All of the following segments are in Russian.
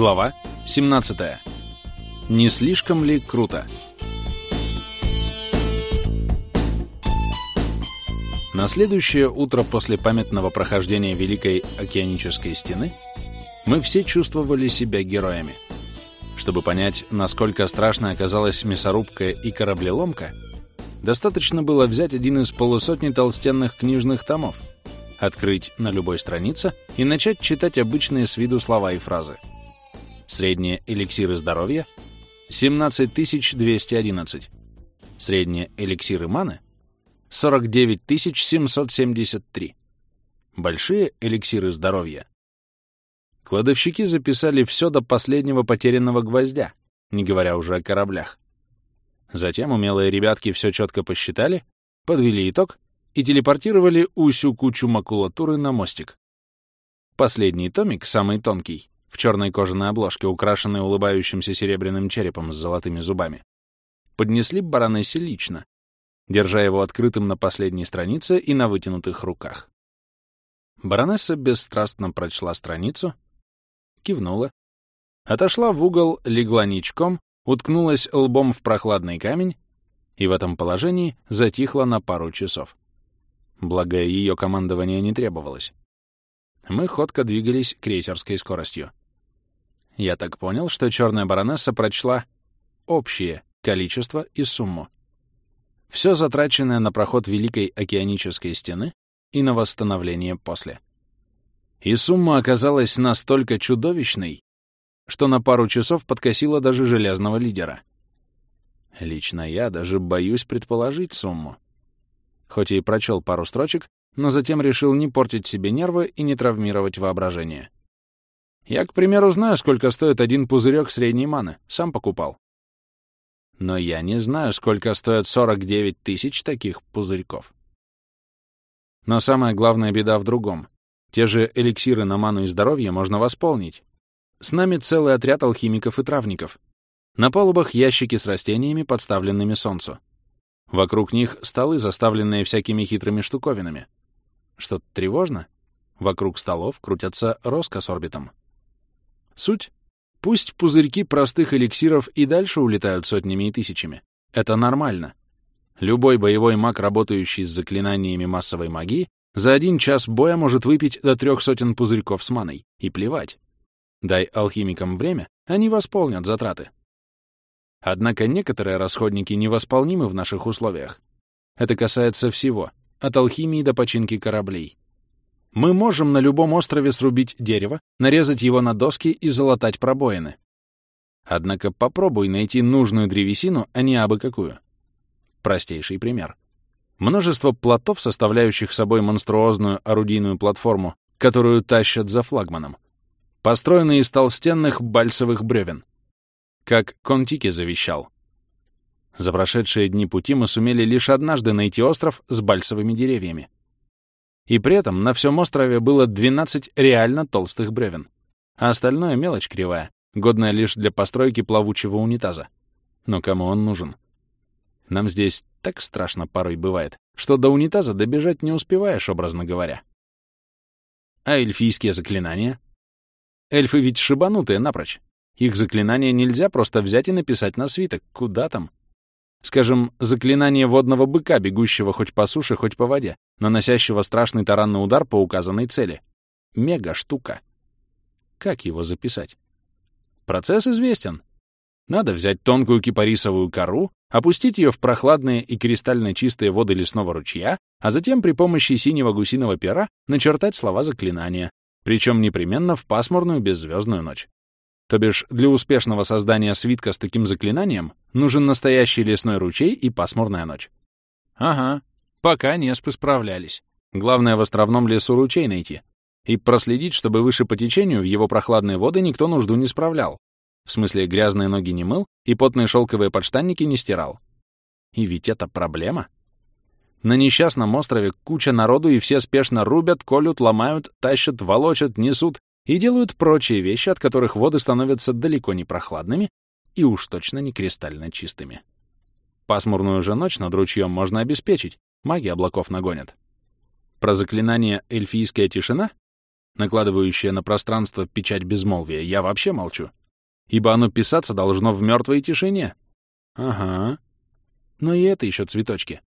Глава 17. Не слишком ли круто? На следующее утро после памятного прохождения Великой океанической стены мы все чувствовали себя героями. Чтобы понять, насколько страшной оказалась мясорубка и кораблеломка, достаточно было взять один из полусотни толстенных книжных томов, открыть на любой странице и начать читать обычные с виду слова и фразы. Средние эликсиры здоровья — 17211. Средние эликсиры маны — 49773. Большие эликсиры здоровья. Кладовщики записали все до последнего потерянного гвоздя, не говоря уже о кораблях. Затем умелые ребятки все четко посчитали, подвели итог и телепортировали усю кучу макулатуры на мостик. Последний томик, самый тонкий, в черной кожаной обложке, украшенной улыбающимся серебряным черепом с золотыми зубами, поднесли баронессе лично, держа его открытым на последней странице и на вытянутых руках. Баронесса бесстрастно прочла страницу, кивнула, отошла в угол, легла ничком, уткнулась лбом в прохладный камень и в этом положении затихла на пару часов. Благо, ее командование не требовалось. Мы ходко двигались крейсерской скоростью. Я так понял, что черная баронесса прочла общее количество и сумму. Все затраченное на проход Великой океанической стены и на восстановление после. И сумма оказалась настолько чудовищной, что на пару часов подкосила даже железного лидера. Лично я даже боюсь предположить сумму. Хоть и прочел пару строчек, но затем решил не портить себе нервы и не травмировать воображение. Я, к примеру, знаю, сколько стоит один пузырек средней маны, сам покупал. Но я не знаю, сколько стоят 49 тысяч таких пузырьков. Но самая главная беда в другом. Те же эликсиры на ману и здоровье можно восполнить. С нами целый отряд алхимиков и травников. На палубах ящики с растениями, подставленными солнцу. Вокруг них столы, заставленные всякими хитрыми штуковинами. Что-то тревожно? Вокруг столов крутятся Роско с орбитом. Суть? Пусть пузырьки простых эликсиров и дальше улетают сотнями и тысячами. Это нормально. Любой боевой маг, работающий с заклинаниями массовой магии, за один час боя может выпить до трех сотен пузырьков с маной. И плевать. Дай алхимикам время, они восполнят затраты. Однако некоторые расходники невосполнимы в наших условиях. Это касается всего, от алхимии до починки кораблей. Мы можем на любом острове срубить дерево, нарезать его на доски и залатать пробоины. Однако попробуй найти нужную древесину, а не абы какую. Простейший пример. Множество плотов, составляющих собой монструозную орудийную платформу, которую тащат за флагманом, построены из толстенных бальсовых бревен как Контики завещал. За прошедшие дни пути мы сумели лишь однажды найти остров с бальсовыми деревьями. И при этом на всем острове было 12 реально толстых бревен, а остальное — мелочь кривая, годная лишь для постройки плавучего унитаза. Но кому он нужен? Нам здесь так страшно порой бывает, что до унитаза добежать не успеваешь, образно говоря. А эльфийские заклинания? Эльфы ведь шибанутые напрочь. Их заклинания нельзя просто взять и написать на свиток. Куда там? Скажем, заклинание водного быка, бегущего хоть по суше, хоть по воде, наносящего страшный таранный удар по указанной цели. Мега-штука. Как его записать? Процесс известен. Надо взять тонкую кипарисовую кору, опустить ее в прохладные и кристально чистые воды лесного ручья, а затем при помощи синего гусиного пера начертать слова заклинания, причем непременно в пасмурную беззвездную ночь. То бишь, для успешного создания свитка с таким заклинанием нужен настоящий лесной ручей и пасмурная ночь. Ага, пока неспы справлялись. Главное в островном лесу ручей найти и проследить, чтобы выше по течению в его прохладные воды никто нужду не справлял. В смысле, грязные ноги не мыл и потные шелковые подштанники не стирал. И ведь это проблема. На несчастном острове куча народу, и все спешно рубят, колют, ломают, тащат, волочат, несут, и делают прочие вещи, от которых воды становятся далеко не прохладными и уж точно не кристально чистыми. Пасмурную же ночь над ручьем можно обеспечить, маги облаков нагонят. Про заклинание «эльфийская тишина» накладывающее на пространство печать безмолвия, я вообще молчу. Ибо оно писаться должно в мертвой тишине. Ага. Но и это еще цветочки.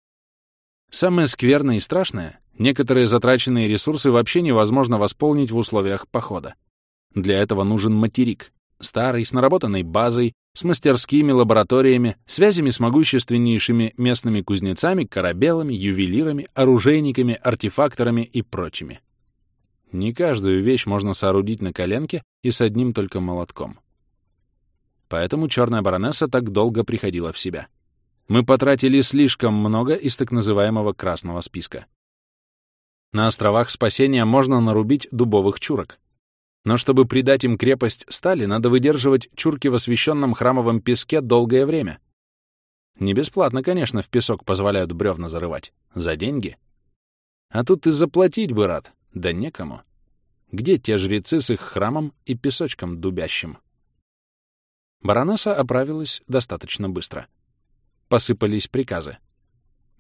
Самое скверное и страшное — некоторые затраченные ресурсы вообще невозможно восполнить в условиях похода. Для этого нужен материк, старый, с наработанной базой, с мастерскими лабораториями, связями с могущественнейшими местными кузнецами, корабелами, ювелирами, оружейниками, артефакторами и прочими. Не каждую вещь можно соорудить на коленке и с одним только молотком. Поэтому черная баронесса так долго приходила в себя. Мы потратили слишком много из так называемого красного списка. На островах спасения можно нарубить дубовых чурок, но чтобы придать им крепость стали, надо выдерживать чурки в освященном храмовом песке долгое время. Не бесплатно, конечно, в песок позволяют бревна зарывать. За деньги. А тут ты заплатить бы рад. Да некому. Где те жрецы с их храмом и песочком дубящим? Баронесса оправилась достаточно быстро. Посыпались приказы.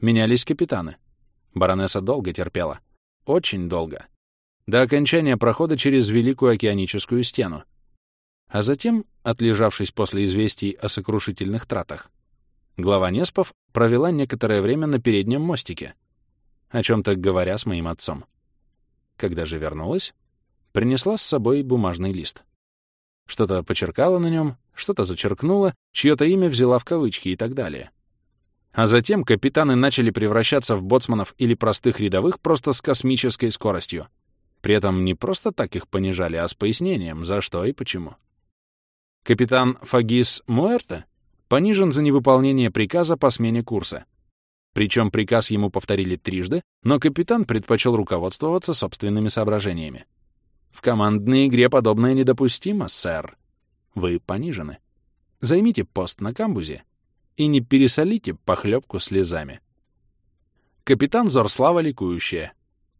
Менялись капитаны. Баронесса долго терпела. Очень долго до окончания прохода через Великую океаническую стену. А затем, отлежавшись после известий о сокрушительных тратах, глава Неспов провела некоторое время на переднем мостике, о чем-то говоря с моим отцом. Когда же вернулась, принесла с собой бумажный лист. Что-то почеркала на нем, что-то зачеркнула, чье-то имя взяла в кавычки и так далее. А затем капитаны начали превращаться в боцманов или простых рядовых просто с космической скоростью. При этом не просто так их понижали, а с пояснением, за что и почему. Капитан Фагис Муэрте понижен за невыполнение приказа по смене курса. Причем приказ ему повторили трижды, но капитан предпочел руководствоваться собственными соображениями. В командной игре подобное недопустимо, сэр. Вы понижены. Займите пост на камбузе и не пересолите похлебку слезами. Капитан Зорслава ликующая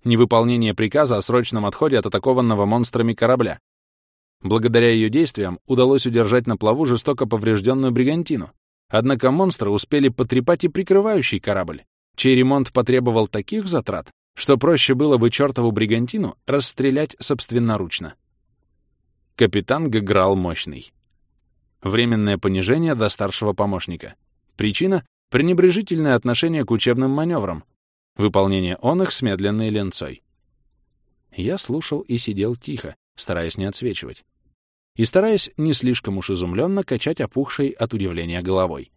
невыполнение приказа о срочном отходе от атакованного монстрами корабля. Благодаря ее действиям удалось удержать на плаву жестоко поврежденную бригантину. Однако монстры успели потрепать и прикрывающий корабль, чей ремонт потребовал таких затрат, что проще было бы чертову бригантину расстрелять собственноручно. Капитан Гаграл Мощный. Временное понижение до старшего помощника. Причина — пренебрежительное отношение к учебным маневрам, Выполнение он их с медленной ленцой. Я слушал и сидел тихо, стараясь не отсвечивать. И стараясь не слишком уж изумленно качать опухшей от удивления головой.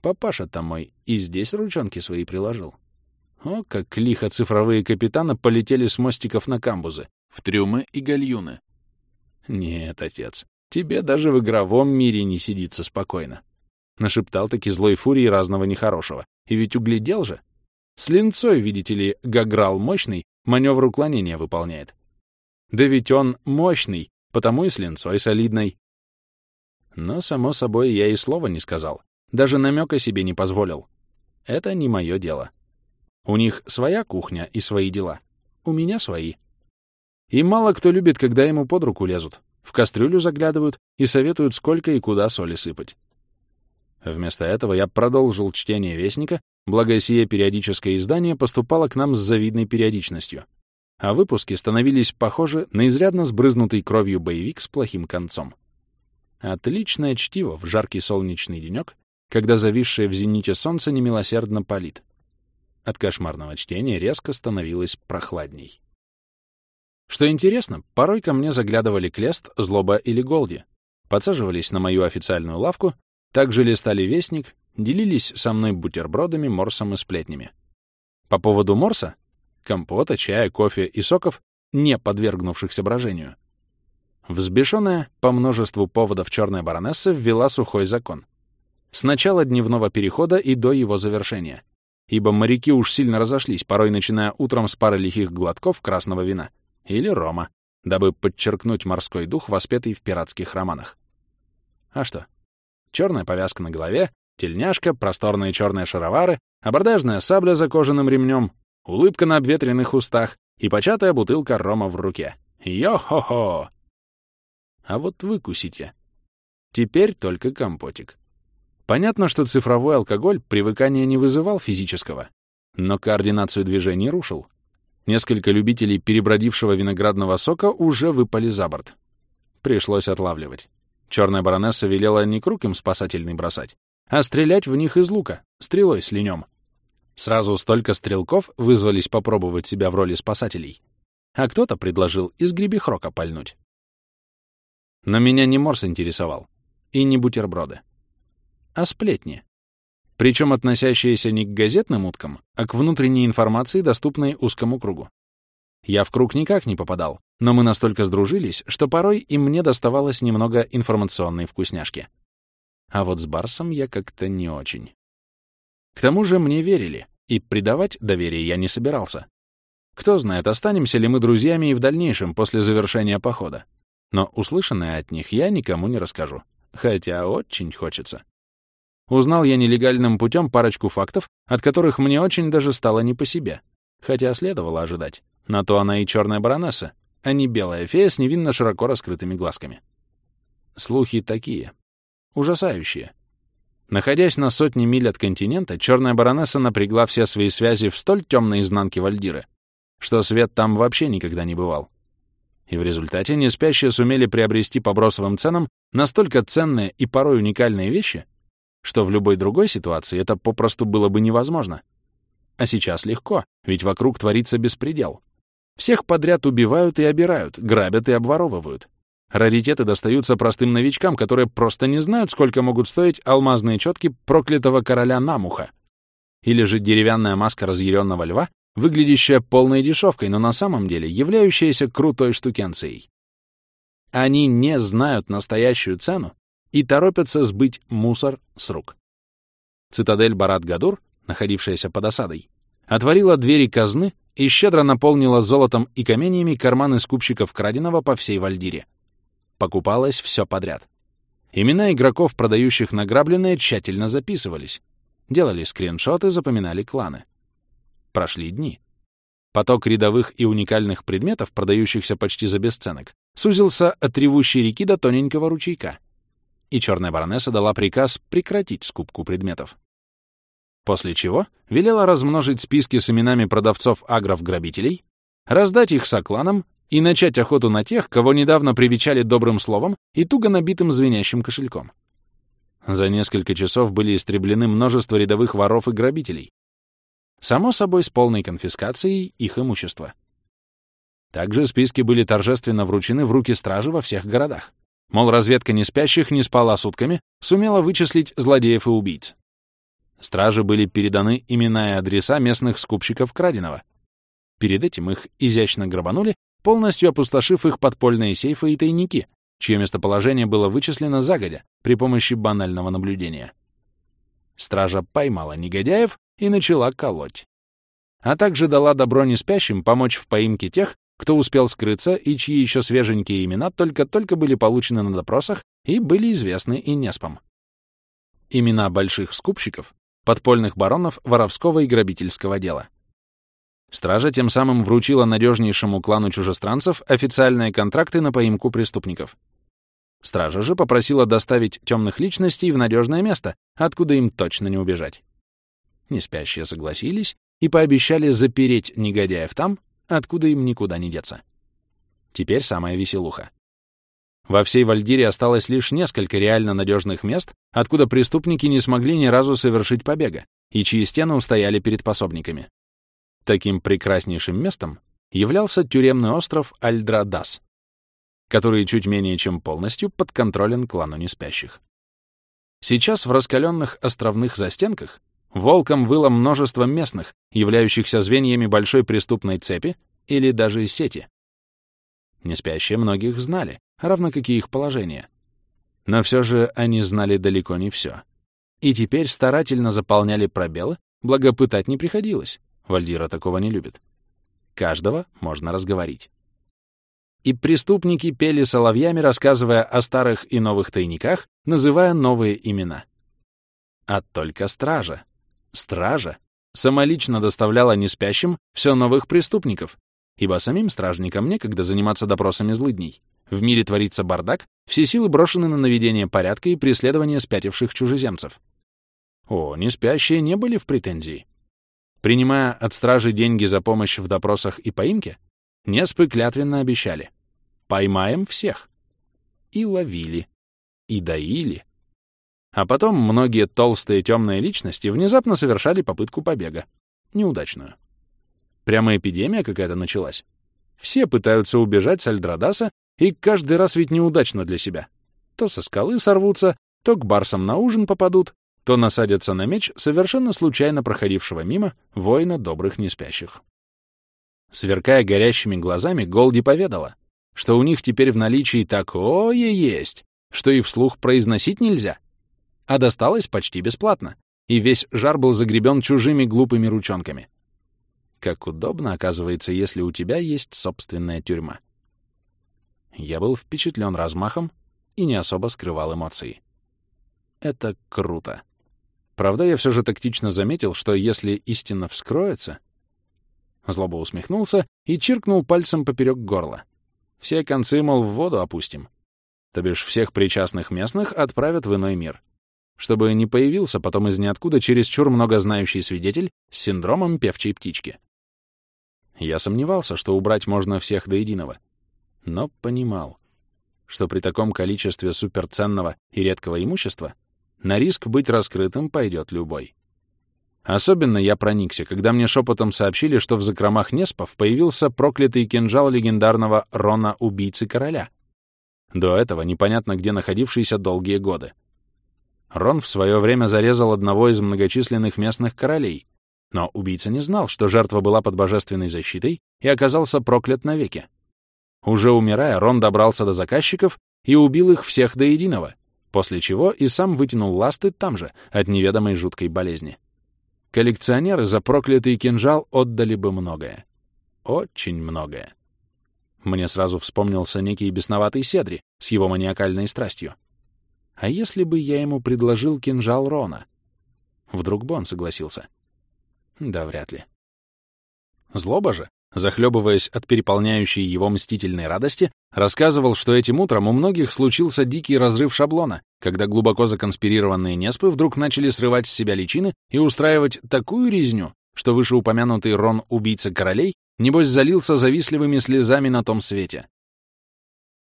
Папаша-то мой и здесь ручонки свои приложил. О, как лихо цифровые капитаны полетели с мостиков на камбузы, в трюмы и гальюны. Нет, отец, тебе даже в игровом мире не сидится спокойно. Нашептал таки злой фурии разного нехорошего. И ведь углядел же, с линцой, видите ли, Гаграл мощный, маневр уклонения выполняет. Да ведь он мощный, потому и с линцой солидной. Но, само собой, я и слова не сказал. Даже намека себе не позволил. Это не мое дело. У них своя кухня и свои дела. У меня свои. И мало кто любит, когда ему под руку лезут, в кастрюлю заглядывают и советуют, сколько и куда соли сыпать. Вместо этого я продолжил чтение Вестника Благо, сие периодическое издание поступало к нам с завидной периодичностью, а выпуски становились похожи на изрядно сбрызнутый кровью боевик с плохим концом. Отличное чтиво в жаркий солнечный денек, когда зависшее в зените солнце немилосердно палит. От кошмарного чтения резко становилось прохладней. Что интересно, порой ко мне заглядывали Клест, Злоба или Голди, подсаживались на мою официальную лавку, также листали Вестник делились со мной бутербродами, морсом и сплетнями. По поводу морса — компота, чая, кофе и соков, не подвергнувшихся брожению. Взбешенная по множеству поводов черная баронесса ввела сухой закон. С начала дневного перехода и до его завершения. Ибо моряки уж сильно разошлись, порой начиная утром с пары лихих глотков красного вина или рома, дабы подчеркнуть морской дух, воспетый в пиратских романах. А что? Черная повязка на голове, Тельняшка, просторные черные шаровары, абордажная сабля за кожаным ремнем, улыбка на обветренных устах и початая бутылка рома в руке. Йо-хо-хо! А вот выкусите. Теперь только компотик. Понятно, что цифровой алкоголь привыкания не вызывал физического, но координацию движений рушил. Несколько любителей перебродившего виноградного сока уже выпали за борт. Пришлось отлавливать. Черная баронесса велела не круг им спасательный бросать, а стрелять в них из лука, стрелой с линем. Сразу столько стрелков вызвались попробовать себя в роли спасателей. А кто-то предложил из гребехрока пальнуть. Но меня не морс интересовал. И не бутерброды. А сплетни. Причем относящиеся не к газетным уткам, а к внутренней информации, доступной узкому кругу. Я в круг никак не попадал, но мы настолько сдружились, что порой и мне доставалось немного информационной вкусняшки. А вот с Барсом я как-то не очень. К тому же мне верили, и предавать доверие я не собирался. Кто знает, останемся ли мы друзьями и в дальнейшем после завершения похода. Но услышанное от них я никому не расскажу, хотя очень хочется. Узнал я нелегальным путем парочку фактов, от которых мне очень даже стало не по себе, хотя следовало ожидать. На то она и черная баронесса, а не белая фея с невинно широко раскрытыми глазками. Слухи такие. Ужасающие. Находясь на сотни миль от континента, черная баронесса напрягла все свои связи в столь темной изнанке Вальдиры, что свет там вообще никогда не бывал. И в результате неспящие сумели приобрести по бросовым ценам настолько ценные и порой уникальные вещи, что в любой другой ситуации это попросту было бы невозможно. А сейчас легко, ведь вокруг творится беспредел. Всех подряд убивают и обирают, грабят и обворовывают. Раритеты достаются простым новичкам, которые просто не знают, сколько могут стоить алмазные четки проклятого короля Намуха. Или же деревянная маска разъяренного льва, выглядящая полной дешевкой, но на самом деле являющаяся крутой штукенцией. Они не знают настоящую цену и торопятся сбыть мусор с рук. Цитадель Барат-Гадур, находившаяся под осадой, отворила двери казны и щедро наполнила золотом и каменьями карманы скупщиков краденого по всей Вальдире. Покупалось все подряд. Имена игроков, продающих награбленное, тщательно записывались. Делали скриншоты, запоминали кланы. Прошли дни. Поток рядовых и уникальных предметов, продающихся почти за бесценок, сузился от ревущей реки до тоненького ручейка. И черная баронесса дала приказ прекратить скупку предметов. После чего велела размножить списки с именами продавцов агров-грабителей, раздать их сокланам и начать охоту на тех, кого недавно привечали добрым словом и туго набитым звенящим кошельком. За несколько часов были истреблены множество рядовых воров и грабителей. Само собой, с полной конфискацией их имущества. Также списки были торжественно вручены в руки стражи во всех городах. Мол, разведка не спящих не спала сутками, сумела вычислить злодеев и убийц. Стражи были переданы имена и адреса местных скупщиков краденого. Перед этим их изящно грабанули, полностью опустошив их подпольные сейфы и тайники, чье местоположение было вычислено загодя при помощи банального наблюдения. Стража поймала негодяев и начала колоть. А также дала добро неспящим помочь в поимке тех, кто успел скрыться и чьи еще свеженькие имена только-только были получены на допросах и были известны и неспам. Имена больших скупщиков подпольных баронов воровского и грабительского дела. Стража тем самым вручила надежнейшему клану чужестранцев официальные контракты на поимку преступников. Стража же попросила доставить темных личностей в надежное место, откуда им точно не убежать. Неспящие согласились и пообещали запереть негодяев там, откуда им никуда не деться. Теперь самая веселуха. Во всей Вальдире осталось лишь несколько реально надежных мест, откуда преступники не смогли ни разу совершить побега, и чьи стены устояли перед пособниками. Таким прекраснейшим местом являлся тюремный остров Альдрадас, который чуть менее чем полностью подконтролен клану неспящих. Сейчас в раскаленных островных застенках волком выло множество местных, являющихся звеньями большой преступной цепи или даже сети. Неспящие многих знали, равно как и их положение. Но все же они знали далеко не все. И теперь старательно заполняли пробелы, благо пытать не приходилось. Вальдира такого не любит. Каждого можно разговорить. И преступники пели соловьями, рассказывая о старых и новых тайниках, называя новые имена. А только стража. Стража самолично доставляла неспящим все новых преступников, ибо самим стражникам некогда заниматься допросами злыдней. В мире творится бардак, все силы брошены на наведение порядка и преследование спятивших чужеземцев. О, не спящие не были в претензии. Принимая от стражи деньги за помощь в допросах и поимке, Неспы клятвенно обещали «поймаем всех». И ловили, и доили. А потом многие толстые темные личности внезапно совершали попытку побега. Неудачную. Прямо эпидемия какая-то началась. Все пытаются убежать с Альдрадаса, и каждый раз ведь неудачно для себя. То со скалы сорвутся, то к барсам на ужин попадут, то насадятся на меч совершенно случайно проходившего мимо воина добрых неспящих. Сверкая горящими глазами, Голди поведала, что у них теперь в наличии такое есть, что и вслух произносить нельзя. А досталось почти бесплатно, и весь жар был загребен чужими глупыми ручонками. Как удобно, оказывается, если у тебя есть собственная тюрьма. Я был впечатлен размахом и не особо скрывал эмоции. Это круто. Правда, я все же тактично заметил, что если истина вскроется... Злоба усмехнулся и чиркнул пальцем поперек горла. Все концы, мол, в воду опустим. То бишь всех причастных местных отправят в иной мир. Чтобы не появился потом из ниоткуда чересчур многознающий свидетель с синдромом певчей птички. Я сомневался, что убрать можно всех до единого. Но понимал, что при таком количестве суперценного и редкого имущества на риск быть раскрытым пойдет любой. Особенно я проникся, когда мне шепотом сообщили, что в закромах Неспов появился проклятый кинжал легендарного Рона-убийцы короля. До этого непонятно где находившийся долгие годы. Рон в свое время зарезал одного из многочисленных местных королей, но убийца не знал, что жертва была под божественной защитой и оказался проклят навеки. Уже умирая, Рон добрался до заказчиков и убил их всех до единого, после чего и сам вытянул ласты там же, от неведомой жуткой болезни. Коллекционеры за проклятый кинжал отдали бы многое. Очень многое. Мне сразу вспомнился некий бесноватый Седри с его маниакальной страстью. А если бы я ему предложил кинжал Рона? Вдруг бы он согласился. Да вряд ли. Злоба же, захлебываясь от переполняющей его мстительной радости, рассказывал, что этим утром у многих случился дикий разрыв шаблона, когда глубоко законспирированные неспы вдруг начали срывать с себя личины и устраивать такую резню, что вышеупомянутый Рон, убийца королей, небось залился завистливыми слезами на том свете.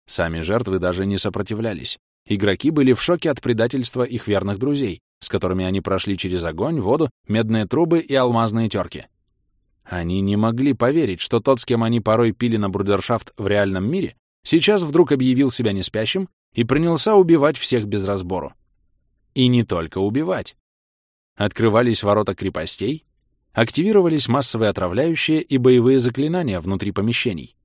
Сами жертвы даже не сопротивлялись. Игроки были в шоке от предательства их верных друзей, с которыми они прошли через огонь, воду, медные трубы и алмазные терки. Они не могли поверить, что тот, с кем они порой пили на брудершафт в реальном мире, сейчас вдруг объявил себя неспящим и принялся убивать всех без разбору. И не только убивать. Открывались ворота крепостей, активировались массовые отравляющие и боевые заклинания внутри помещений.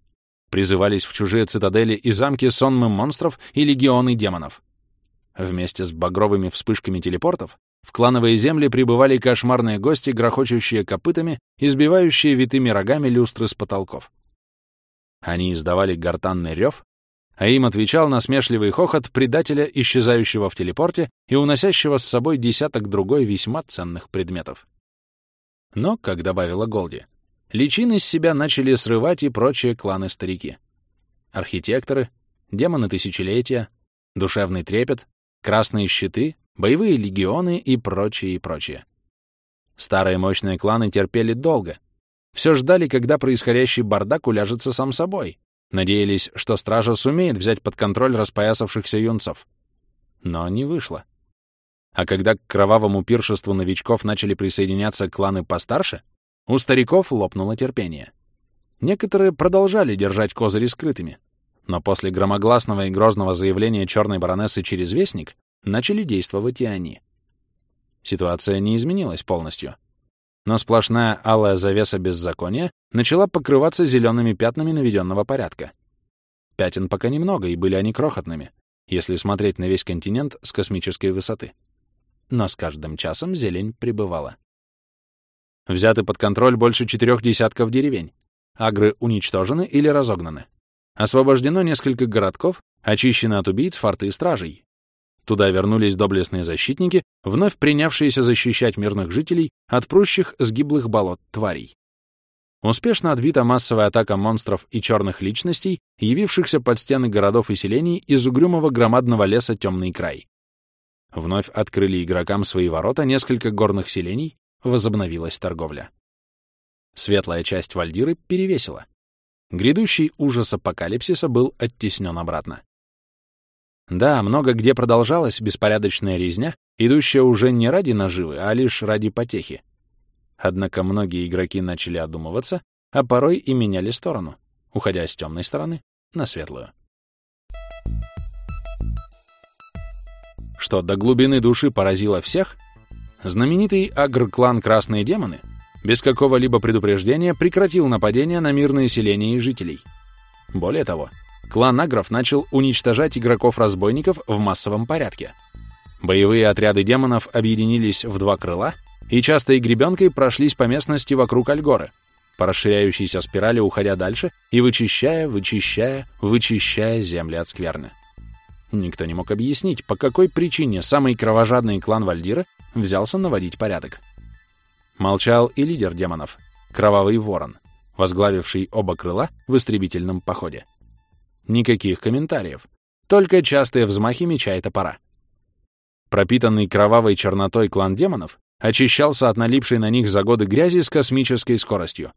Призывались в чужие цитадели и замки сонмы монстров и легионы демонов. Вместе с багровыми вспышками телепортов в клановые земли прибывали кошмарные гости, грохочущие копытами и сбивающие витыми рогами люстры с потолков. Они издавали гортанный рев, а им отвечал насмешливый хохот предателя, исчезающего в телепорте и уносящего с собой десяток другой весьма ценных предметов. Но, как добавила Голди, личин из себя начали срывать и прочие кланы-старики. Архитекторы, демоны тысячелетия, душевный трепет, красные щиты, боевые легионы и прочее, и прочее. Старые мощные кланы терпели долго. Все ждали, когда происходящий бардак уляжется сам собой. Надеялись, что стража сумеет взять под контроль распоясавшихся юнцов. Но не вышло. А когда к кровавому пиршеству новичков начали присоединяться кланы постарше, у стариков лопнуло терпение. Некоторые продолжали держать козыри скрытыми, но после громогласного и грозного заявления черной баронессы через вестник начали действовать и они. Ситуация не изменилась полностью. Но сплошная алая завеса беззакония начала покрываться зелеными пятнами наведенного порядка. Пятен пока немного, и были они крохотными, если смотреть на весь континент с космической высоты. Но с каждым часом зелень прибывала. Взяты под контроль больше четырех десятков деревень. Агры уничтожены или разогнаны. Освобождено несколько городков, очищены от убийц форты и стражей. Туда вернулись доблестные защитники, вновь принявшиеся защищать мирных жителей от прущих сгиблых болот тварей. Успешно отбита массовая атака монстров и черных личностей, явившихся под стены городов и селений из угрюмого громадного леса Темный край. Вновь открыли игрокам свои ворота несколько горных селений, возобновилась торговля. Светлая часть Вальдиры перевесила. Грядущий ужас апокалипсиса был оттеснен обратно. Да, много где продолжалась беспорядочная резня, идущая уже не ради наживы, а лишь ради потехи. Однако многие игроки начали одумываться, а порой и меняли сторону, уходя с темной стороны на светлую. Что до глубины души поразило всех, знаменитый агр-клан «Красные демоны» без какого-либо предупреждения прекратил нападение на мирные селения и жителей. Более того, клан агров начал уничтожать игроков-разбойников в массовом порядке. Боевые отряды демонов объединились в два крыла и частой гребенкой прошлись по местности вокруг Альгоры, по расширяющейся спирали уходя дальше и вычищая, вычищая, вычищая земли от скверны. Никто не мог объяснить, по какой причине самый кровожадный клан Вальдира взялся наводить порядок. Молчал и лидер демонов, Кровавый Ворон, возглавивший оба крыла в истребительном походе. Никаких комментариев, только частые взмахи меча и топора. Пропитанный кровавой чернотой клан демонов очищался от налипшей на них за годы грязи с космической скоростью.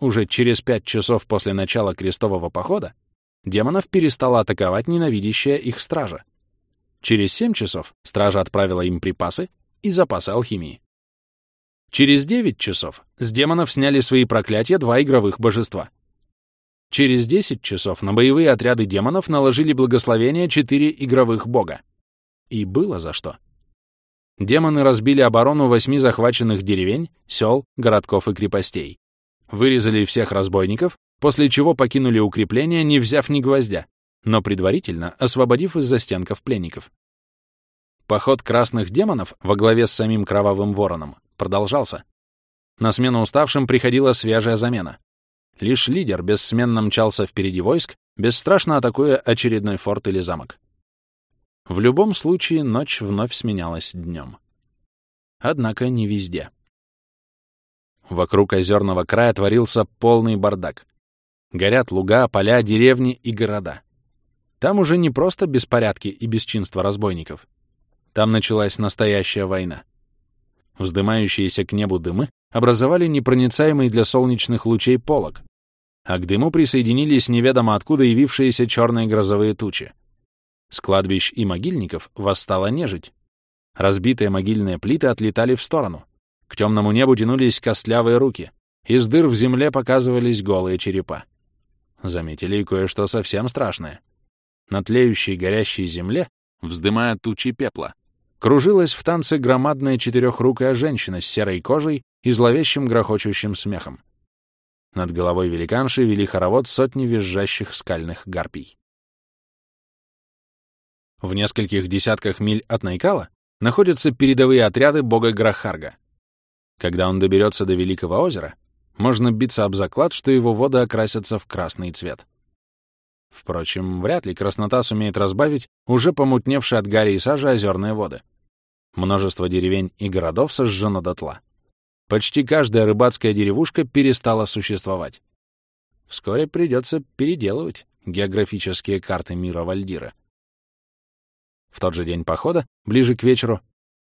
Уже через пять часов после начала крестового похода демонов перестала атаковать ненавидящая их стража. Через семь часов стража отправила им припасы и запасы алхимии. Через девять часов с демонов сняли свои проклятия два игровых божества. Через десять часов на боевые отряды демонов наложили благословение четыре игровых бога. И было за что. Демоны разбили оборону восьми захваченных деревень, сел, городков и крепостей. Вырезали всех разбойников, после чего покинули укрепление, не взяв ни гвоздя, но предварительно освободив из застенков пленников. Поход красных демонов во главе с самим Кровавым Вороном продолжался. На смену уставшим приходила свежая замена. Лишь лидер бессменно мчался впереди войск, бесстрашно атакуя очередной форт или замок. В любом случае ночь вновь сменялась днем. Однако не везде. Вокруг озерного края творился полный бардак. Горят луга, поля, деревни и города. Там уже не просто беспорядки и бесчинство разбойников. Там началась настоящая война. Вздымающиеся к небу дымы образовали непроницаемый для солнечных лучей полог, а к дыму присоединились неведомо откуда явившиеся черные грозовые тучи. С кладбищ и могильников восстала нежить. Разбитые могильные плиты отлетали в сторону. К темному небу тянулись костлявые руки. Из дыр в земле показывались голые черепа. Заметили кое-что совсем страшное. На тлеющей горящей земле, вздымая тучи пепла, кружилась в танце громадная четырехрукая женщина с серой кожей и зловещим грохочущим смехом. Над головой великанши вели хоровод сотни визжащих скальных гарпий. В нескольких десятках миль от Найкала находятся передовые отряды бога Грахарга. Когда он доберется до Великого озера, можно биться об заклад, что его воды окрасятся в красный цвет. Впрочем, вряд ли краснота сумеет разбавить уже помутневшие от гари и сажи озерные воды. Множество деревень и городов сожжено дотла. Почти каждая рыбацкая деревушка перестала существовать. Вскоре придется переделывать географические карты мира Вальдира. В тот же день похода, ближе к вечеру,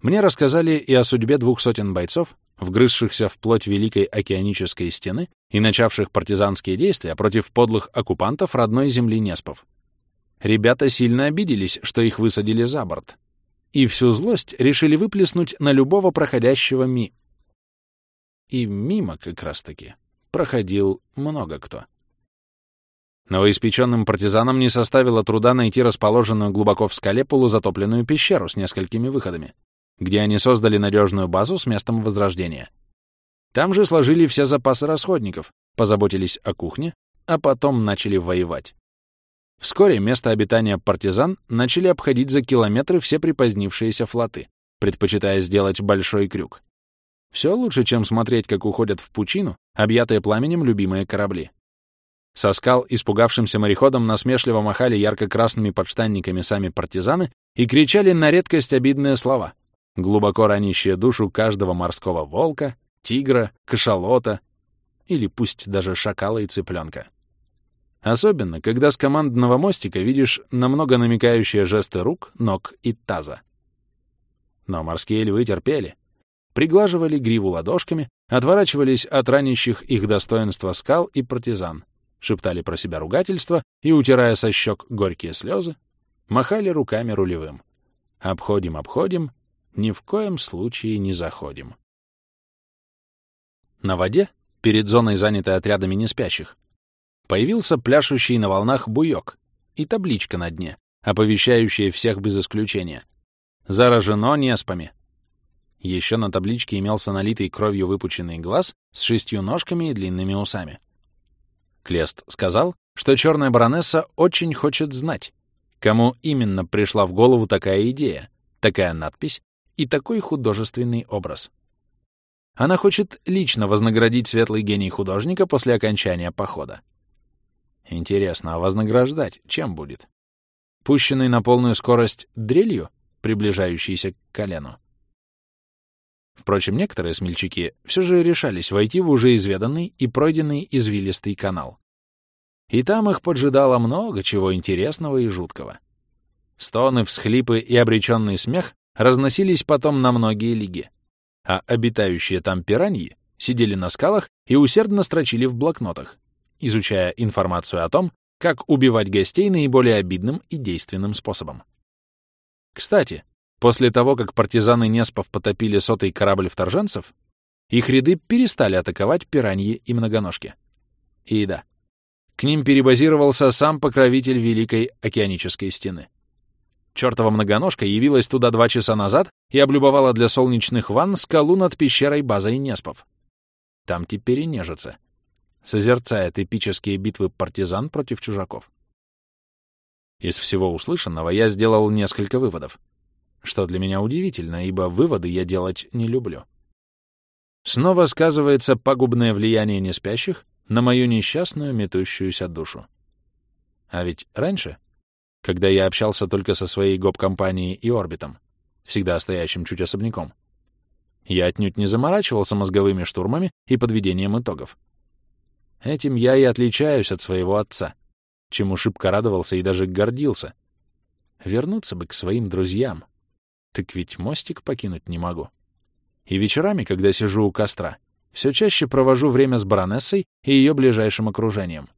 мне рассказали и о судьбе двух сотен бойцов, вгрызшихся в плоть Великой океанической стены и начавших партизанские действия против подлых оккупантов родной земли Неспов. Ребята сильно обиделись, что их высадили за борт, и всю злость решили выплеснуть на любого проходящего ми. И мимо как раз-таки проходил много кто. Новоиспеченным партизанам не составило труда найти расположенную глубоко в скале полузатопленную пещеру с несколькими выходами, где они создали надежную базу с местом возрождения. Там же сложили все запасы расходников, позаботились о кухне, а потом начали воевать. Вскоре место обитания партизан начали обходить за километры все припозднившиеся флоты, предпочитая сделать большой крюк. Все лучше, чем смотреть, как уходят в пучину, объятые пламенем любимые корабли. Со скал испугавшимся мореходам насмешливо махали ярко-красными подштанниками сами партизаны и кричали на редкость обидные слова, глубоко ранящие душу каждого морского волка, тигра, кашалота или пусть даже шакала и цыпленка. Особенно, когда с командного мостика видишь намного намекающие жесты рук, ног и таза. Но морские львы терпели. приглаживали гриву ладошками, отворачивались от ранящих их достоинства скал и партизан, шептали про себя ругательства и, утирая со щек горькие слезы, махали руками рулевым. Обходим, обходим, ни в коем случае не заходим. На воде, перед зоной, занятой отрядами неспящих, появился пляшущий на волнах буёк и табличка на дне, оповещающая всех без исключения. Заражено неспами. Еще на табличке имелся налитый кровью выпученный глаз с шестью ножками и длинными усами. Клест сказал, что черная баронесса очень хочет знать, кому именно пришла в голову такая идея, такая надпись и такой художественный образ. Она хочет лично вознаградить светлый гений художника после окончания похода. Интересно, а вознаграждать чем будет? Пущенный на полную скорость дрелью, приближающейся к колену? Впрочем, некоторые смельчаки все же решались войти в уже изведанный и пройденный извилистый канал. И там их поджидало много чего интересного и жуткого. Стоны, всхлипы и обреченный смех разносились потом на многие лиги, а обитающие там пираньи сидели на скалах и усердно строчили в блокнотах, изучая информацию о том, как убивать гостей наиболее обидным и действенным способом. Кстати, После того, как партизаны Неспов потопили сотый корабль вторженцев, их ряды перестали атаковать пираньи и многоножки. И да, к ним перебазировался сам покровитель Великой океанической стены. Чёртова многоножка явилась туда два часа назад и облюбовала для солнечных ванн скалу над пещерой базой Неспов. Там теперь и нежится, созерцает эпические битвы партизан против чужаков. Из всего услышанного я сделал несколько выводов что для меня удивительно, ибо выводы я делать не люблю. Снова сказывается пагубное влияние неспящих на мою несчастную метущуюся душу. А ведь раньше, когда я общался только со своей гоп-компанией и орбитом, всегда стоящим чуть особняком, я отнюдь не заморачивался мозговыми штурмами и подведением итогов. Этим я и отличаюсь от своего отца, чему шибко радовался и даже гордился. Вернуться бы к своим друзьям, так ведь мостик покинуть не могу. И вечерами, когда сижу у костра, все чаще провожу время с баронессой и ее ближайшим окружением.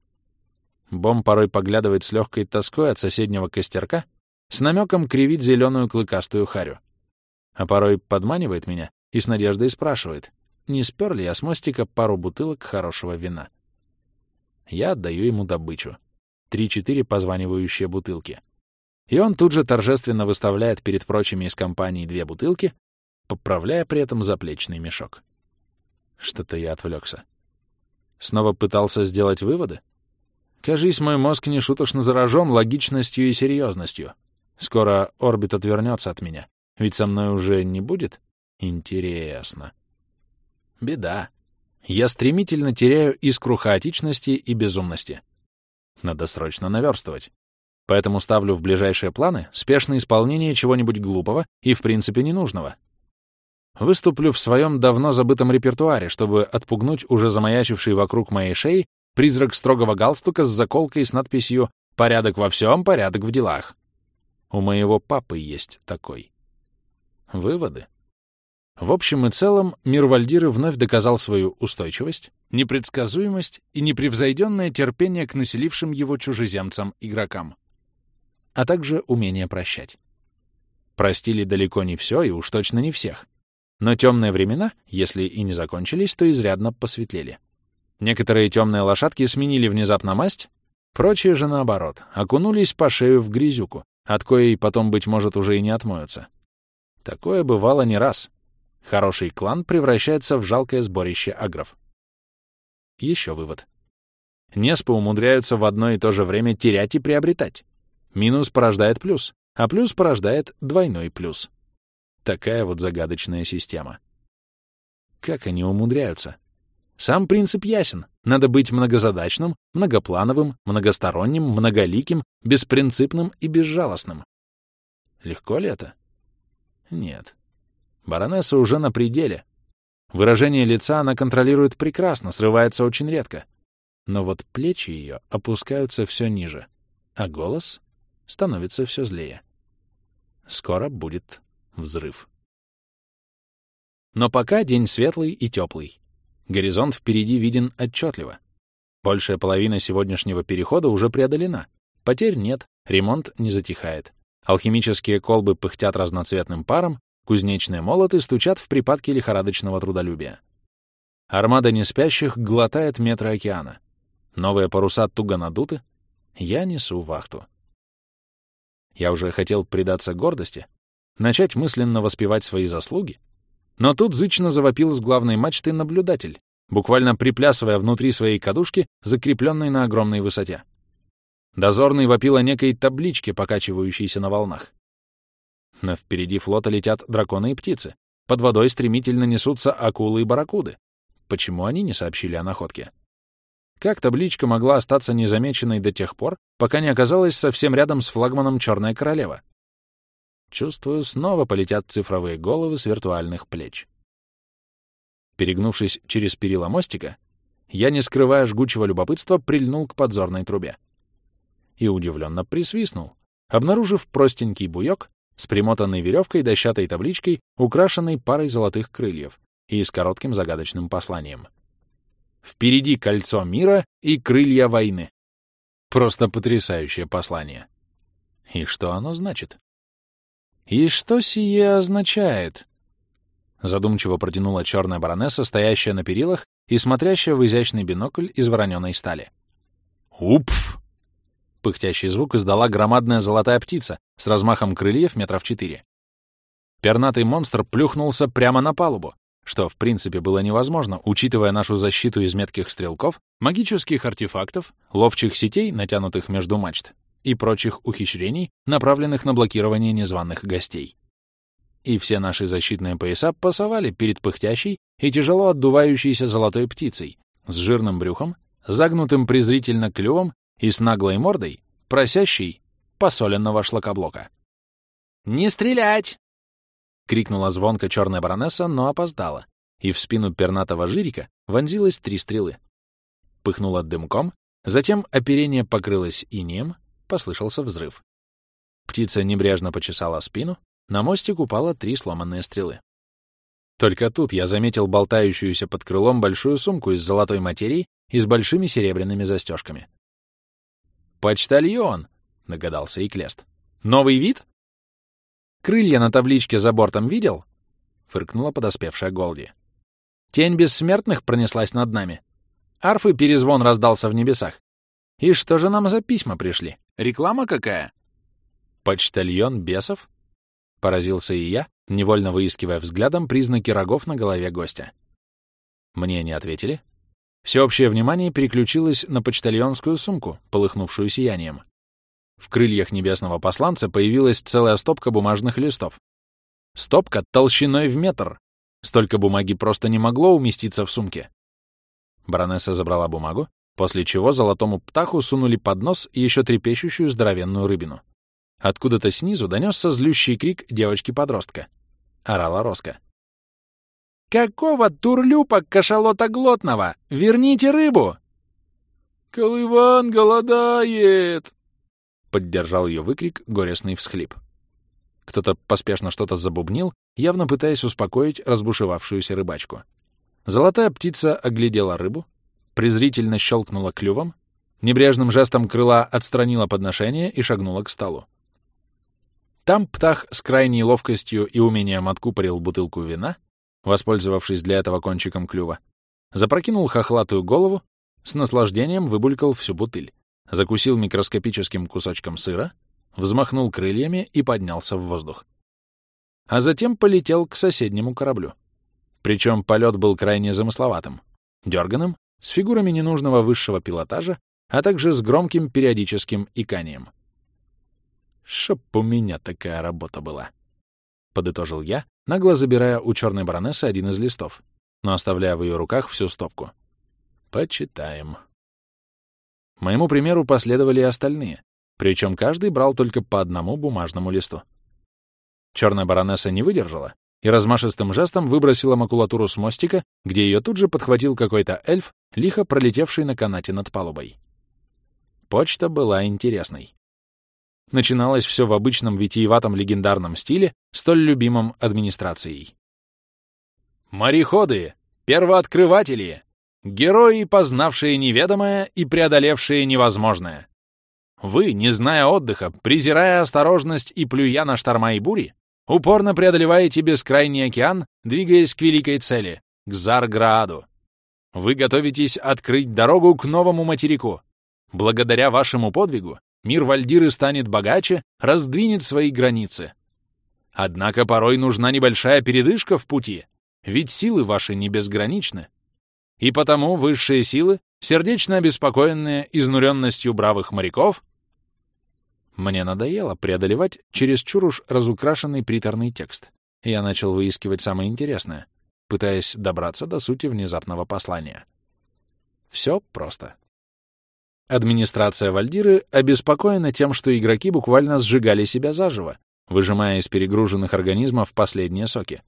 Бом порой поглядывает с легкой тоской от соседнего костерка, с намеком кривить зеленую клыкастую харю. А порой подманивает меня и с надеждой спрашивает, не спер ли я с мостика пару бутылок хорошего вина. Я отдаю ему добычу. Три-четыре позванивающие бутылки. И он тут же торжественно выставляет перед прочими из компании две бутылки, поправляя при этом заплечный мешок. Что-то я отвлекся. Снова пытался сделать выводы? Кажись, мой мозг не шуточно заражен логичностью и серьезностью. Скоро орбит отвернется от меня. Ведь со мной уже не будет? Интересно. Беда. Я стремительно теряю искру хаотичности и безумности. Надо срочно наверстывать. Поэтому ставлю в ближайшие планы спешное исполнение чего-нибудь глупого и в принципе ненужного. Выступлю в своем давно забытом репертуаре, чтобы отпугнуть уже замаячивший вокруг моей шеи призрак строгого галстука с заколкой с надписью «Порядок во всем, порядок в делах». У моего папы есть такой. Выводы. В общем и целом, мир Вальдиры вновь доказал свою устойчивость, непредсказуемость и непревзойденное терпение к населившим его чужеземцам-игрокам а также умение прощать. Простили далеко не все и уж точно не всех. Но темные времена, если и не закончились, то изрядно посветлели. Некоторые темные лошадки сменили внезапно масть, прочие же, наоборот, окунулись по шею в грязюку, от коей потом, быть может, уже и не отмоются. Такое бывало не раз. Хороший клан превращается в жалкое сборище агров. Еще вывод. Неспы умудряются в одно и то же время терять и приобретать. Минус порождает плюс, а плюс порождает двойной плюс. Такая вот загадочная система. Как они умудряются? Сам принцип ясен. Надо быть многозадачным, многоплановым, многосторонним, многоликим, беспринципным и безжалостным. Легко ли это? Нет. Баронесса уже на пределе. Выражение лица она контролирует прекрасно, срывается очень редко. Но вот плечи ее опускаются все ниже, а голос становится все злее. Скоро будет взрыв. Но пока день светлый и теплый. Горизонт впереди виден отчетливо. Большая половина сегодняшнего перехода уже преодолена. Потерь нет, ремонт не затихает. Алхимические колбы пыхтят разноцветным паром, кузнечные молоты стучат в припадке лихорадочного трудолюбия. Армада неспящих глотает метры океана. Новые паруса туго надуты. Я несу вахту. Я уже хотел предаться гордости, начать мысленно воспевать свои заслуги, но тут зычно завопил с главной мачты наблюдатель, буквально приплясывая внутри своей кадушки, закрепленной на огромной высоте. Дозорный вопил о некой табличке, покачивающейся на волнах. Но впереди флота летят драконы и птицы. Под водой стремительно несутся акулы и барракуды. Почему они не сообщили о находке? Как табличка могла остаться незамеченной до тех пор, пока не оказалась совсем рядом с флагманом «Черная королева»? Чувствую, снова полетят цифровые головы с виртуальных плеч. Перегнувшись через перила мостика, я, не скрывая жгучего любопытства, прильнул к подзорной трубе. И удивленно присвистнул, обнаружив простенький буёк с примотанной веревкой дощатой табличкой, украшенной парой золотых крыльев и с коротким загадочным посланием. «Впереди кольцо мира и крылья войны». Просто потрясающее послание. И что оно значит? «И что сие означает?» Задумчиво протянула черная баронесса, стоящая на перилах и смотрящая в изящный бинокль из вороненой стали. «Упф!» Пыхтящий звук издала громадная золотая птица с размахом крыльев метров четыре. Пернатый монстр плюхнулся прямо на палубу, что, в принципе, было невозможно, учитывая нашу защиту из метких стрелков, магических артефактов, ловчих сетей, натянутых между мачт, и прочих ухищрений, направленных на блокирование незваных гостей. И все наши защитные пояса пасовали перед пыхтящей и тяжело отдувающейся золотой птицей с жирным брюхом, загнутым презрительно клювом и с наглой мордой, просящей посоленного шлакоблока. «Не стрелять!» — крикнула звонко черная баронесса, но опоздала, и в спину пернатого жирика вонзилось три стрелы. Пыхнула дымком, затем оперение покрылось инеем, послышался взрыв. Птица небрежно почесала спину, на мостик упало три сломанные стрелы. Только тут я заметил болтающуюся под крылом большую сумку из золотой материи и с большими серебряными застежками. «Почтальон!» — догадался Иклест. «Новый вид?» «Крылья на табличке за бортом видел?» — фыркнула подоспевшая Голди. «Тень бессмертных пронеслась над нами. Арфы перезвон раздался в небесах. И что же нам за письма пришли? Реклама какая? Почтальон бесов? Поразился и я, невольно выискивая взглядом признаки рогов на голове гостя. Мне не ответили. Всеобщее внимание переключилось на почтальонскую сумку, полыхнувшую сиянием. В крыльях небесного посланца появилась целая стопка бумажных листов. Стопка толщиной в метр. Столько бумаги просто не могло уместиться в сумке. Баронесса забрала бумагу, после чего золотому птаху сунули под нос еще трепещущую здоровенную рыбину. Откуда-то снизу донесся злющий крик девочки-подростка. Орала Роска. «Какого турлюпа кашалота глотного? Верните рыбу!» «Колыван голодает!» Поддержал ее выкрик горестный всхлип. Кто-то поспешно что-то забубнил, явно пытаясь успокоить разбушевавшуюся рыбачку. Золотая птица оглядела рыбу, презрительно щелкнула клювом, небрежным жестом крыла отстранила подношение и шагнула к столу. Там птах с крайней ловкостью и умением откупорил бутылку вина, воспользовавшись для этого кончиком клюва, запрокинул хохлатую голову, с наслаждением выбулькал всю бутыль, закусил микроскопическим кусочком сыра, взмахнул крыльями и поднялся в воздух. А затем полетел к соседнему кораблю. Причем полет был крайне замысловатым, дерганым с фигурами ненужного высшего пилотажа, а также с громким периодическим иканием. «Чтоб у меня такая работа была!» — подытожил я, нагло забирая у черной баронессы один из листов, но оставляя в ее руках всю стопку. «Почитаем». Моему примеру последовали и остальные, причем каждый брал только по одному бумажному листу. Черная баронесса не выдержала и размашистым жестом выбросила макулатуру с мостика, где ее тут же подхватил какой-то эльф, лихо пролетевший на канате над палубой. Почта была интересной. Начиналось все в обычном витиеватом легендарном стиле, столь любимом администрацией. Мореходы, первооткрыватели, герои, познавшие неведомое и преодолевшие невозможное. Вы, не зная отдыха, презирая осторожность и плюя на шторма и бури, упорно преодолеваете бескрайний океан, двигаясь к великой цели — к Зарграаду. Вы готовитесь открыть дорогу к новому материку. Благодаря вашему подвигу мир Вальдиры станет богаче, раздвинет свои границы. Однако порой нужна небольшая передышка в пути, ведь силы ваши не безграничны. И потому высшие силы, сердечно обеспокоенные изнуренностью бравых моряков, мне надоело преодолевать чересчур уж разукрашенный приторный текст. Я начал выискивать самое интересное, пытаясь добраться до сути внезапного послания. Все просто. Администрация Вальдиры обеспокоена тем, что игроки буквально сжигали себя заживо, выжимая из перегруженных организмов последние соки.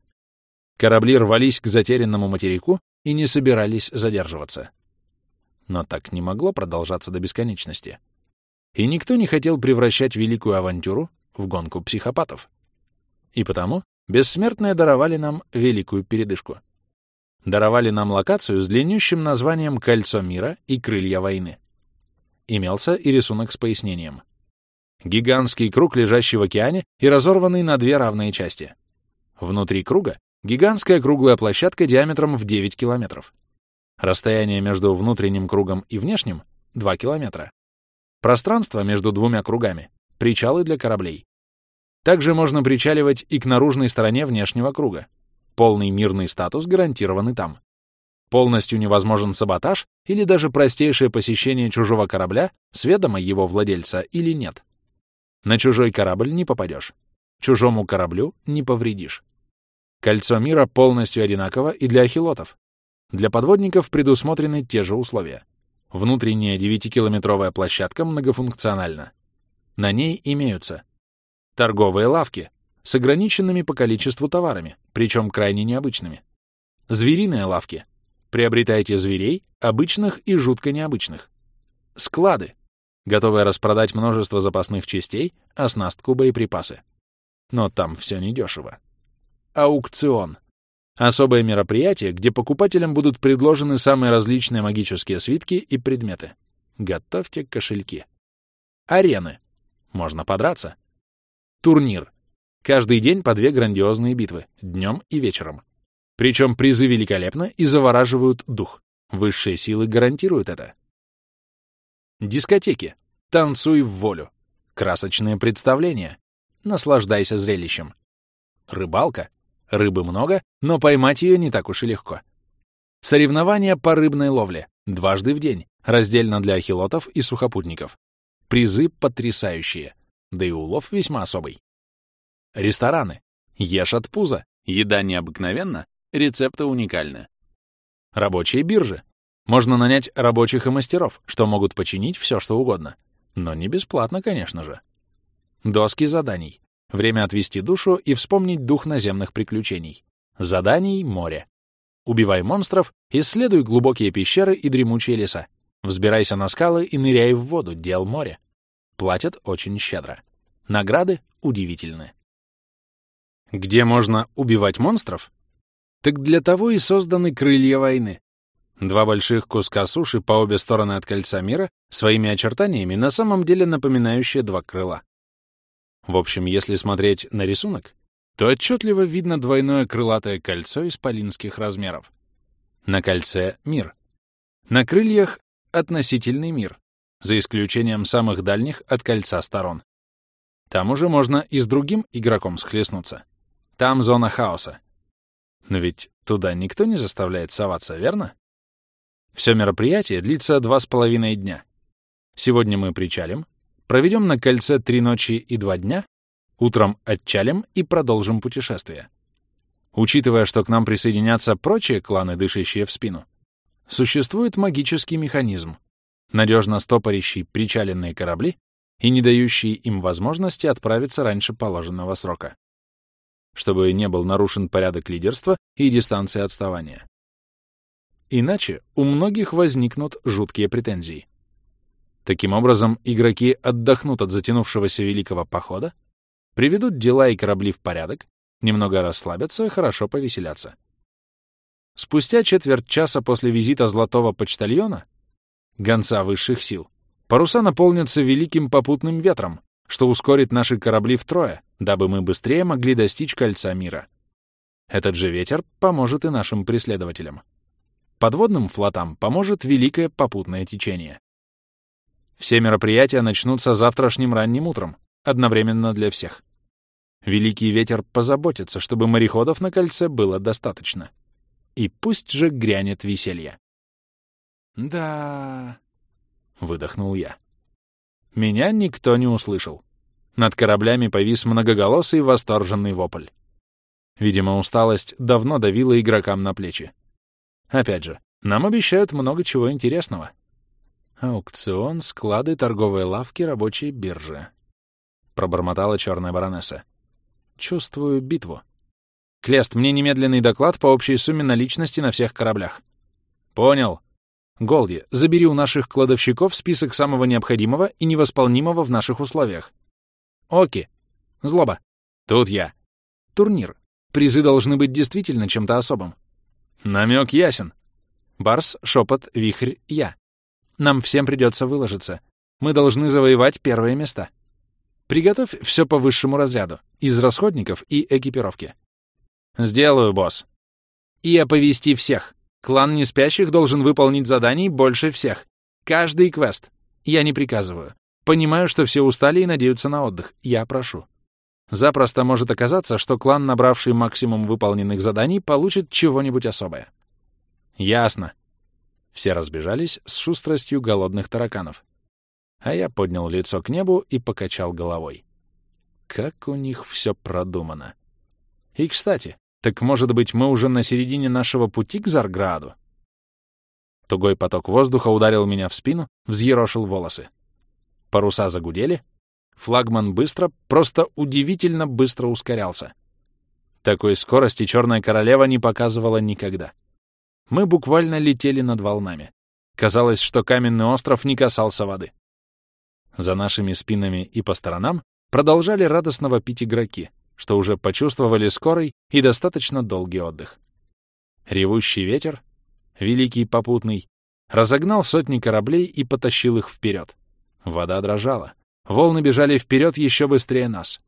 Корабли рвались к затерянному материку и не собирались задерживаться. Но так не могло продолжаться до бесконечности. И никто не хотел превращать великую авантюру в гонку психопатов. И потому бессмертные даровали нам великую передышку. Даровали нам локацию с длиннющим названием «Кольцо мира» и «Крылья войны». Имелся и рисунок с пояснением. Гигантский круг, лежащий в океане и разорванный на две равные части. Внутри круга — гигантская круглая площадка диаметром в 9 километров. Расстояние между внутренним кругом и внешним — 2 километра. Пространство между двумя кругами — причалы для кораблей. Также можно причаливать и к наружной стороне внешнего круга. Полный мирный статус гарантирован и там. Полностью невозможен саботаж или даже простейшее посещение чужого корабля с ведома его владельца или нет. На чужой корабль не попадешь. Чужому кораблю не повредишь. Кольцо мира полностью одинаково и для ахилотов. Для подводников предусмотрены те же условия. Внутренняя 9-километровая площадка многофункциональна. На ней имеются торговые лавки с ограниченными по количеству товарами, причем крайне необычными. Звериные лавки. Приобретайте зверей, обычных и жутко необычных. Склады готовая распродать множество запасных частей, оснастку, боеприпасы. Но там все недешево. Аукцион. Особое мероприятие, где покупателям будут предложены самые различные магические свитки и предметы. Готовьте кошельки. Арены. Можно подраться. Турнир. Каждый день по две грандиозные битвы, днем и вечером. Причем призы великолепно и завораживают дух. Высшие силы гарантируют это. Дискотеки. Танцуй в волю. Красочные представления. Наслаждайся зрелищем. Рыбалка. Рыбы много, но поймать ее не так уж и легко. Соревнования по рыбной ловле. Дважды в день. Раздельно для ахилотов и сухопутников. Призы потрясающие. Да и улов весьма особый. Рестораны. Ешь от пуза. Еда необыкновенна, рецепты уникальны. Рабочие биржи. Можно нанять рабочих и мастеров, что могут починить все, что угодно. Но не бесплатно, конечно же. Доски заданий. Время отвести душу и вспомнить дух наземных приключений. Заданий — море. Убивай монстров, исследуй глубокие пещеры и дремучие леса. Взбирайся на скалы и ныряй в воду, дел море. Платят очень щедро. Награды удивительны. Где можно убивать монстров? Так для того и созданы крылья войны. Два больших куска суши по обе стороны от кольца мира, своими очертаниями на самом деле напоминающие два крыла. В общем, если смотреть на рисунок, то отчетливо видно двойное крылатое кольцо исполинских размеров. На кольце — мир. На крыльях — относительный мир, за исключением самых дальних от кольца сторон. Там уже можно и с другим игроком схлестнуться. Там зона хаоса. Но ведь туда никто не заставляет соваться, верно? Все мероприятие длится два с половиной дня. Сегодня мы причалим, проведем на кольце три ночи и два дня, утром отчалим и продолжим путешествие. Учитывая, что к нам присоединятся прочие кланы, дышащие в спину, существует магический механизм, надежно стопорящий причаленные корабли и не дающий им возможности отправиться раньше положенного срока, чтобы не был нарушен порядок лидерства и дистанции отставания. Иначе у многих возникнут жуткие претензии. Таким образом, игроки отдохнут от затянувшегося великого похода, приведут дела и корабли в порядок, немного расслабятся и хорошо повеселятся. Спустя четверть часа после визита золотого почтальона, гонца высших сил, паруса наполнятся великим попутным ветром, что ускорит наши корабли втрое, дабы мы быстрее могли достичь кольца мира. Этот же ветер поможет и нашим преследователям. Подводным флотам поможет великое попутное течение. Все мероприятия начнутся завтрашним ранним утром, одновременно для всех. Великий ветер позаботится, чтобы мореходов на кольце было достаточно и пусть же грянет веселье. «Да...» — выдохнул я. Меня никто не услышал. Над кораблями повис многоголосый восторженный вопль. Видимо, усталость давно давила игрокам на плечи. Опять же, нам обещают много чего интересного. Аукцион, склады, торговые лавки, рабочие биржи. Пробормотала черная баронесса. Чувствую битву. Клест, мне немедленный доклад по общей сумме наличности на всех кораблях. Понял. Голди, забери у наших кладовщиков список самого необходимого и невосполнимого в наших условиях. Оки. Злоба. Тут я. Турнир. Призы должны быть действительно чем-то особым. Намек ясен. Барс, шепот, вихрь, я. Нам всем придется выложиться. Мы должны завоевать первые места. Приготовь все по высшему разряду, из расходников и экипировки. «Сделаю, босс». «И оповести всех. Клан неспящих должен выполнить заданий больше всех. Каждый квест. Я не приказываю. Понимаю, что все устали и надеются на отдых. Я прошу. Запросто может оказаться, что клан, набравший максимум выполненных заданий, получит чего-нибудь особое». «Ясно». Все разбежались с шустростью голодных тараканов. А я поднял лицо к небу и покачал головой. Как у них все продумано. И, кстати, так, может быть, мы уже на середине нашего пути к Зарграду? Тугой поток воздуха ударил меня в спину, взъерошил волосы. Паруса загудели. Флагман быстро, просто удивительно быстро ускорялся. Такой скорости Черная Королева не показывала никогда. Мы буквально летели над волнами. Казалось, что каменный остров не касался воды. За нашими спинами и по сторонам продолжали радостно вопить игроки что уже почувствовали скорый и достаточно долгий отдых. Ревущий ветер, великий попутный, разогнал сотни кораблей и потащил их вперед. Вода дрожала, волны бежали вперед еще быстрее нас.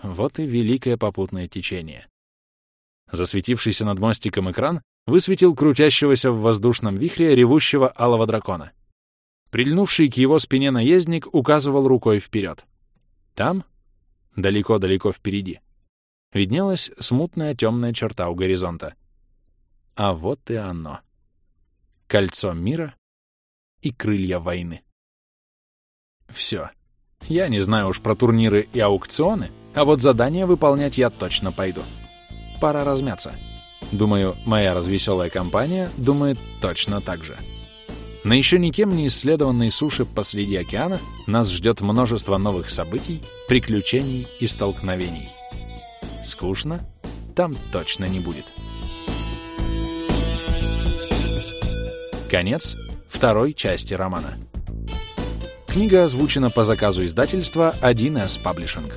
Вот и великое попутное течение. Засветившийся над мостиком экран высветил крутящегося в воздушном вихре ревущего алого дракона. Прильнувший к его спине наездник указывал рукой вперед. Там, далеко-далеко впереди, виднелась смутная темная черта у горизонта. А вот и оно. Кольцо мира и крылья войны. Все. Я не знаю уж про турниры и аукционы, а вот задания выполнять я точно пойду. Пора размяться. Думаю, моя развеселая компания думает точно так же. На еще никем не исследованной суше посреди океана нас ждет множество новых событий, приключений и столкновений. Скучно? Там точно не будет. Конец второй части романа. Книга озвучена по заказу издательства 1С Publishing.